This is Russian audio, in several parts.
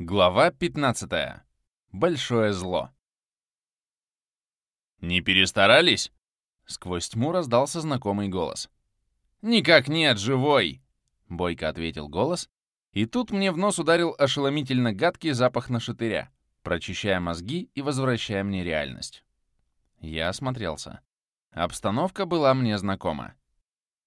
Глава 15. Большое зло. «Не перестарались?» Сквозь тьму раздался знакомый голос. «Никак нет, живой!» — бойко ответил голос, и тут мне в нос ударил ошеломительно гадкий запах нашатыря, прочищая мозги и возвращая мне реальность. Я осмотрелся. Обстановка была мне знакома.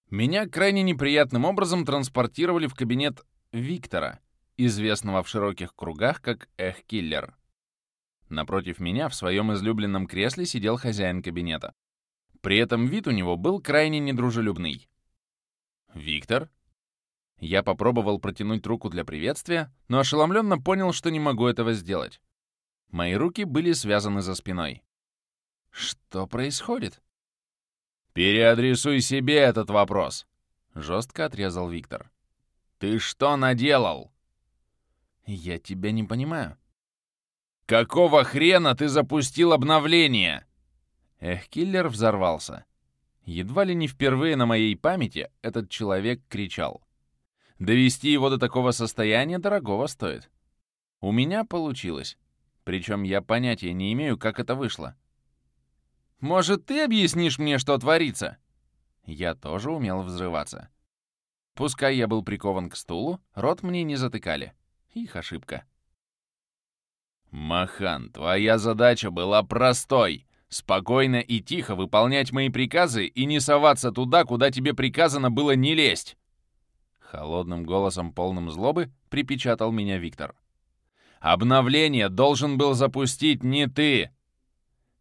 Меня крайне неприятным образом транспортировали в кабинет Виктора — известного в широких кругах как Эх-киллер. Напротив меня в своем излюбленном кресле сидел хозяин кабинета. При этом вид у него был крайне недружелюбный. «Виктор?» Я попробовал протянуть руку для приветствия, но ошеломленно понял, что не могу этого сделать. Мои руки были связаны за спиной. «Что происходит?» «Переадресуй себе этот вопрос», — жестко отрезал Виктор. «Ты что наделал?» «Я тебя не понимаю». «Какого хрена ты запустил обновление?» Эх, киллер взорвался. Едва ли не впервые на моей памяти этот человек кричал. Довести его до такого состояния дорогого стоит. У меня получилось. Причем я понятия не имею, как это вышло. «Может, ты объяснишь мне, что творится?» Я тоже умел взрываться. Пускай я был прикован к стулу, рот мне не затыкали. Их ошибка. «Махан, твоя задача была простой — спокойно и тихо выполнять мои приказы и не соваться туда, куда тебе приказано было не лезть!» Холодным голосом, полным злобы, припечатал меня Виктор. «Обновление должен был запустить не ты!»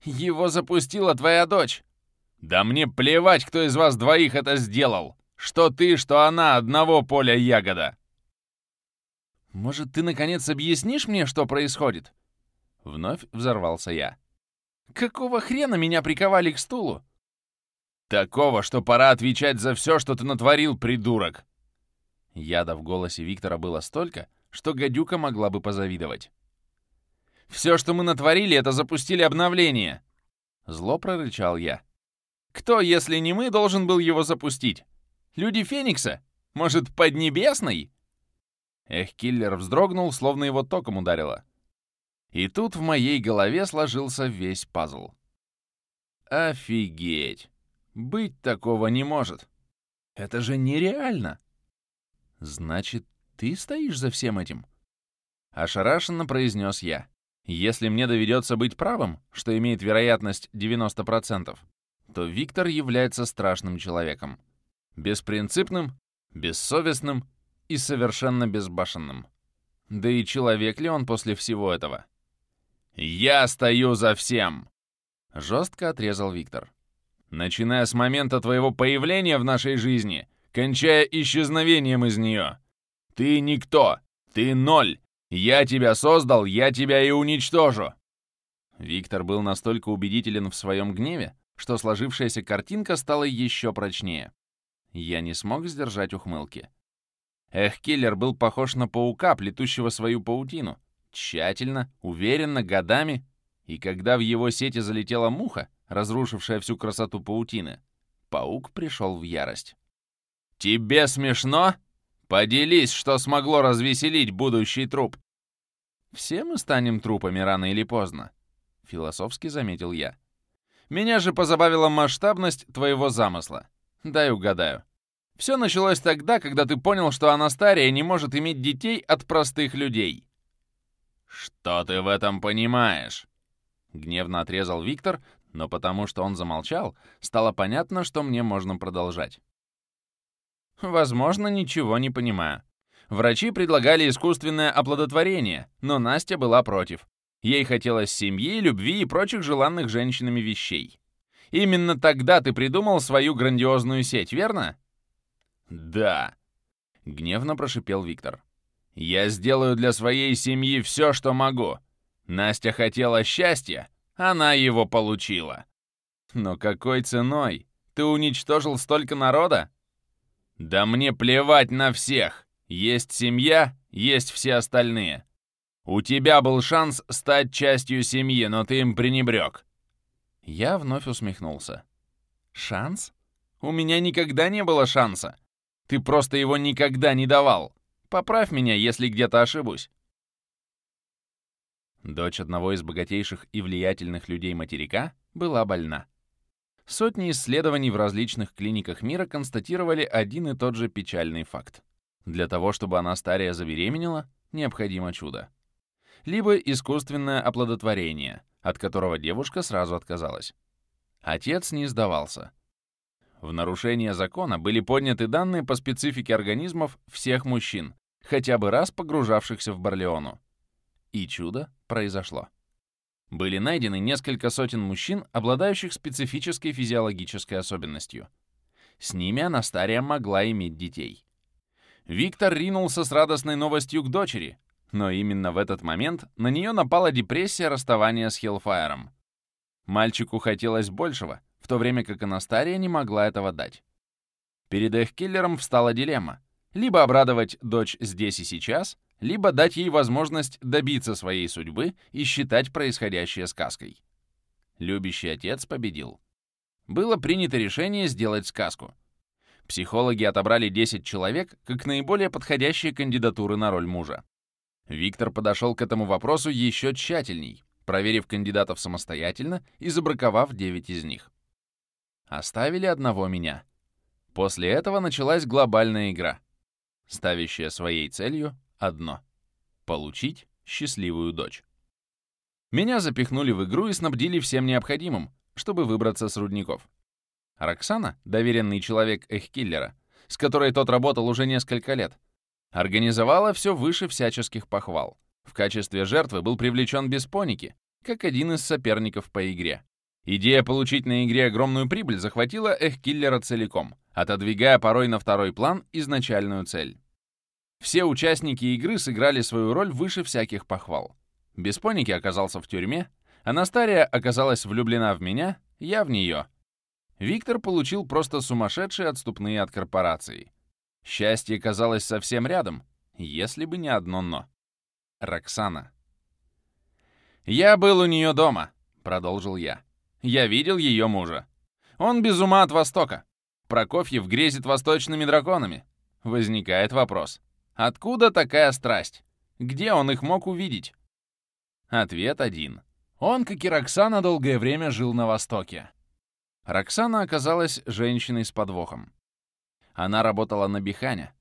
«Его запустила твоя дочь!» «Да мне плевать, кто из вас двоих это сделал! Что ты, что она, одного поля ягода!» «Может, ты, наконец, объяснишь мне, что происходит?» Вновь взорвался я. «Какого хрена меня приковали к стулу?» «Такого, что пора отвечать за все, что ты натворил, придурок!» Яда в голосе Виктора было столько, что гадюка могла бы позавидовать. «Все, что мы натворили, это запустили обновление!» Зло прорычал я. «Кто, если не мы, должен был его запустить? Люди Феникса? Может, Поднебесный?» Эх, киллер вздрогнул, словно его током ударило. И тут в моей голове сложился весь пазл. Офигеть! Быть такого не может. Это же нереально! Значит, ты стоишь за всем этим? Ошарашенно произнес я. Если мне доведется быть правым, что имеет вероятность 90%, то Виктор является страшным человеком. Беспринципным, бессовестным и совершенно безбашенным. Да и человек ли он после всего этого? «Я стою за всем!» — жестко отрезал Виктор. «Начиная с момента твоего появления в нашей жизни, кончая исчезновением из нее. Ты никто, ты ноль. Я тебя создал, я тебя и уничтожу!» Виктор был настолько убедителен в своем гневе, что сложившаяся картинка стала еще прочнее. Я не смог сдержать ухмылки. Эх, киллер был похож на паука, плетущего свою паутину. Тщательно, уверенно, годами. И когда в его сети залетела муха, разрушившая всю красоту паутины, паук пришел в ярость. «Тебе смешно? Поделись, что смогло развеселить будущий труп!» «Все мы станем трупами рано или поздно», — философски заметил я. «Меня же позабавила масштабность твоего замысла. Дай угадаю. Все началось тогда, когда ты понял, что Анастария не может иметь детей от простых людей. «Что ты в этом понимаешь?» Гневно отрезал Виктор, но потому что он замолчал, стало понятно, что мне можно продолжать. «Возможно, ничего не понимаю. Врачи предлагали искусственное оплодотворение, но Настя была против. Ей хотелось семьи, любви и прочих желанных женщинами вещей. Именно тогда ты придумал свою грандиозную сеть, верно?» «Да», — гневно прошипел Виктор. «Я сделаю для своей семьи все, что могу. Настя хотела счастья, она его получила». «Но какой ценой? Ты уничтожил столько народа?» «Да мне плевать на всех! Есть семья, есть все остальные. У тебя был шанс стать частью семьи, но ты им пренебрег». Я вновь усмехнулся. «Шанс? У меня никогда не было шанса. Ты просто его никогда не давал. Поправь меня, если где-то ошибусь. Дочь одного из богатейших и влиятельных людей материка была больна. Сотни исследований в различных клиниках мира констатировали один и тот же печальный факт. Для того, чтобы Анастария забеременела, необходимо чудо. Либо искусственное оплодотворение, от которого девушка сразу отказалась. Отец не сдавался. В нарушение закона были подняты данные по специфике организмов всех мужчин, хотя бы раз погружавшихся в Барлеону. И чудо произошло. Были найдены несколько сотен мужчин, обладающих специфической физиологической особенностью. С ними Анастария могла иметь детей. Виктор ринулся с радостной новостью к дочери, но именно в этот момент на нее напала депрессия расставания с Хеллфайером. Мальчику хотелось большего, то время как Анастария не могла этого дать. Перед их киллером встала дилемма. Либо обрадовать дочь здесь и сейчас, либо дать ей возможность добиться своей судьбы и считать происходящее сказкой. Любящий отец победил. Было принято решение сделать сказку. Психологи отобрали 10 человек как наиболее подходящие кандидатуры на роль мужа. Виктор подошел к этому вопросу еще тщательней, проверив кандидатов самостоятельно и забраковав 9 из них. Оставили одного меня. После этого началась глобальная игра, ставящая своей целью одно — получить счастливую дочь. Меня запихнули в игру и снабдили всем необходимым, чтобы выбраться с рудников. Роксана, доверенный человек Эхкиллера, с которой тот работал уже несколько лет, организовала все выше всяческих похвал. В качестве жертвы был привлечен Беспоники, как один из соперников по игре. Идея получить на игре огромную прибыль захватила Эхкиллера целиком, отодвигая порой на второй план изначальную цель. Все участники игры сыграли свою роль выше всяких похвал. Беспоники оказался в тюрьме, Анастария оказалась влюблена в меня, я в нее. Виктор получил просто сумасшедшие отступные от корпорации. Счастье казалось совсем рядом, если бы не одно «но». Роксана. «Я был у нее дома», — продолжил я. «Я видел ее мужа. Он без ума от Востока. Прокофьев грезит восточными драконами. Возникает вопрос. Откуда такая страсть? Где он их мог увидеть? Ответ один. Он, как и Роксана, долгое время жил на Востоке. Роксана оказалась женщиной с подвохом. Она работала на Бихане.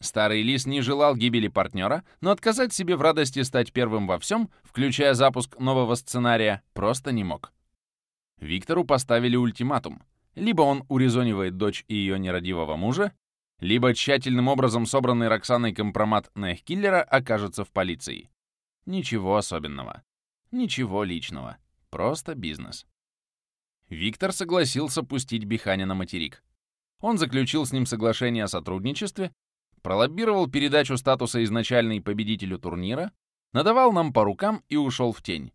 Старый лис не желал гибели партнера, но отказать себе в радости стать первым во всем, включая запуск нового сценария, просто не мог. Виктору поставили ультиматум. Либо он урезонивает дочь и ее нерадивого мужа, либо тщательным образом собранный Роксаной компромат на их киллера окажется в полиции. Ничего особенного. Ничего личного. Просто бизнес. Виктор согласился пустить Биханя на материк. Он заключил с ним соглашение о сотрудничестве, пролоббировал передачу статуса изначальной победителю турнира, надавал нам по рукам и ушел в тень.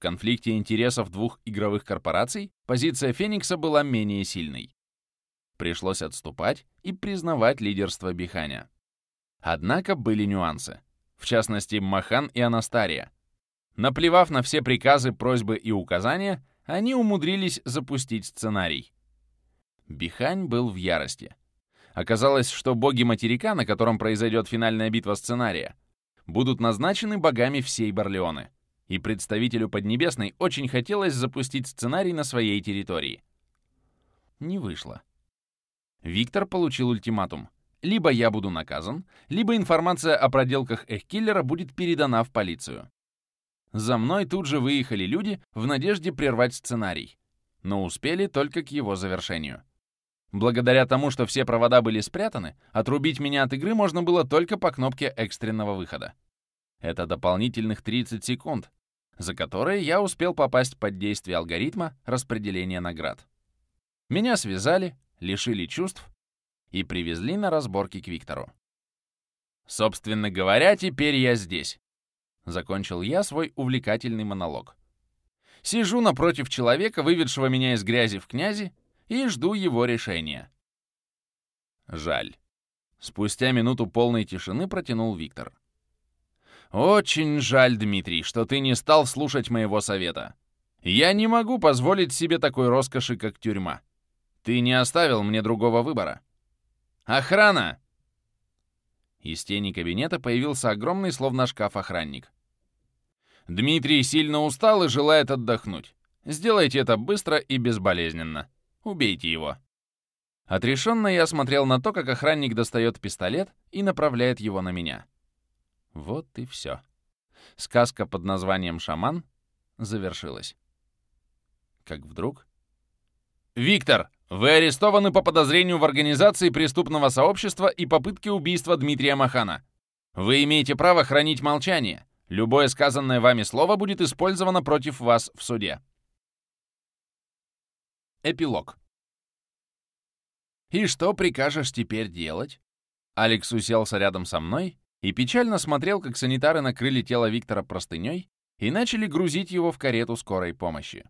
В конфликте интересов двух игровых корпораций позиция Феникса была менее сильной. Пришлось отступать и признавать лидерство Биханя. Однако были нюансы. В частности, Махан и Анастария. Наплевав на все приказы, просьбы и указания, они умудрились запустить сценарий. Бихань был в ярости. Оказалось, что боги материка, на котором произойдет финальная битва сценария, будут назначены богами всей Барлеоны. И представителю Поднебесной очень хотелось запустить сценарий на своей территории. Не вышло. Виктор получил ультиматум. Либо я буду наказан, либо информация о проделках Эхкиллера будет передана в полицию. За мной тут же выехали люди в надежде прервать сценарий, но успели только к его завершению. Благодаря тому, что все провода были спрятаны, отрубить меня от игры можно было только по кнопке экстренного выхода. Это дополнительных 30 секунд, за которые я успел попасть под действие алгоритма распределения наград. Меня связали, лишили чувств и привезли на разборки к Виктору. Собственно говоря, теперь я здесь. Закончил я свой увлекательный монолог. Сижу напротив человека, выведшего меня из грязи в князи, и жду его решения. Жаль. Спустя минуту полной тишины протянул Виктор. «Очень жаль, Дмитрий, что ты не стал слушать моего совета. Я не могу позволить себе такой роскоши, как тюрьма. Ты не оставил мне другого выбора. Охрана!» Из тени кабинета появился огромный, словно шкаф, охранник. Дмитрий сильно устал и желает отдохнуть. Сделайте это быстро и безболезненно. Убейте его». Отрешенно я смотрел на то, как охранник достает пистолет и направляет его на меня. Вот и все. Сказка под названием «Шаман» завершилась. Как вдруг... «Виктор, вы арестованы по подозрению в организации преступного сообщества и попытке убийства Дмитрия Махана. Вы имеете право хранить молчание. Любое сказанное вами слово будет использовано против вас в суде». Эпилог. «И что прикажешь теперь делать?» Алекс уселся рядом со мной и печально смотрел, как санитары накрыли тело Виктора простыней и начали грузить его в карету скорой помощи.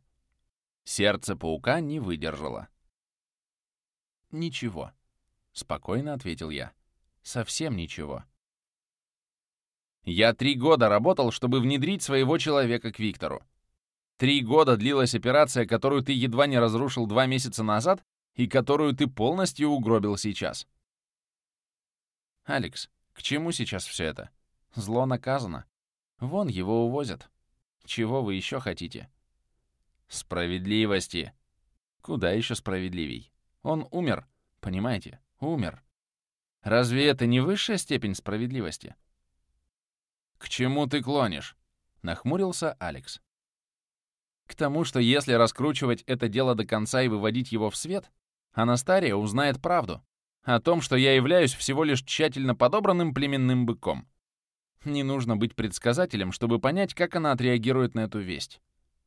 Сердце паука не выдержало. «Ничего», — спокойно ответил я. «Совсем ничего». Я три года работал, чтобы внедрить своего человека к Виктору. Три года длилась операция, которую ты едва не разрушил два месяца назад и которую ты полностью угробил сейчас. Алекс, к чему сейчас все это? Зло наказано. Вон его увозят. Чего вы еще хотите? Справедливости. Куда еще справедливей? Он умер, понимаете? Умер. Разве это не высшая степень справедливости? К чему ты клонишь? Нахмурился Алекс. К тому, что если раскручивать это дело до конца и выводить его в свет, Анастария узнает правду о том, что я являюсь всего лишь тщательно подобранным племенным быком. Не нужно быть предсказателем, чтобы понять, как она отреагирует на эту весть.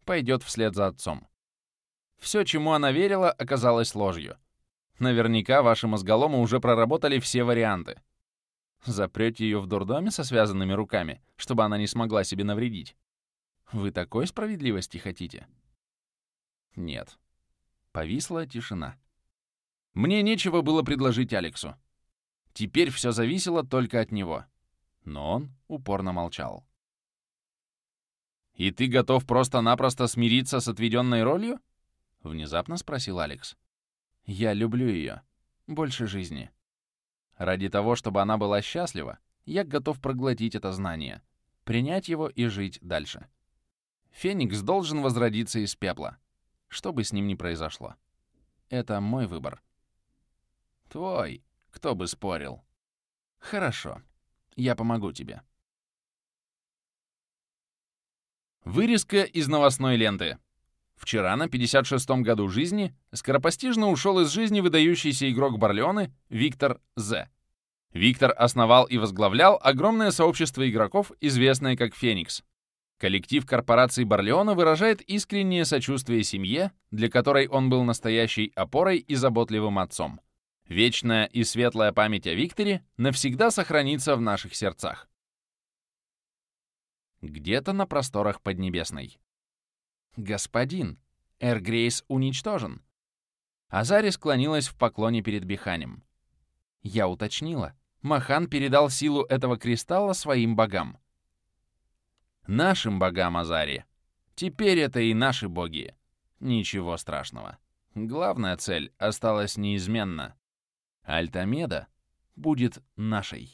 Пойдет вслед за отцом. Все, чему она верила, оказалось ложью. Наверняка ваши мозголомы уже проработали все варианты. Запрете ее в дурдоме со связанными руками, чтобы она не смогла себе навредить. Вы такой справедливости хотите? Нет. Повисла тишина. Мне нечего было предложить Алексу. Теперь все зависело только от него. Но он упорно молчал. «И ты готов просто-напросто смириться с отведенной ролью?» — внезапно спросил Алекс. «Я люблю ее. Больше жизни. Ради того, чтобы она была счастлива, я готов проглотить это знание, принять его и жить дальше. Феникс должен возродиться из пепла, что бы с ним ни произошло. Это мой выбор. Твой, кто бы спорил. Хорошо, я помогу тебе. Вырезка из новостной ленты. Вчера, на 56-м году жизни, скоропостижно ушел из жизни выдающийся игрок Барлеоны Виктор З. Виктор основал и возглавлял огромное сообщество игроков, известное как «Феникс». Коллектив корпорации Барлеона выражает искреннее сочувствие семье, для которой он был настоящей опорой и заботливым отцом. Вечная и светлая память о Викторе навсегда сохранится в наших сердцах. Где-то на просторах Поднебесной. «Господин, Эргрейс уничтожен». Азари склонилась в поклоне перед Биханем. Я уточнила. Махан передал силу этого кристалла своим богам. Нашим богам Азари. Теперь это и наши боги. Ничего страшного. Главная цель осталась неизменна. Альтамеда будет нашей.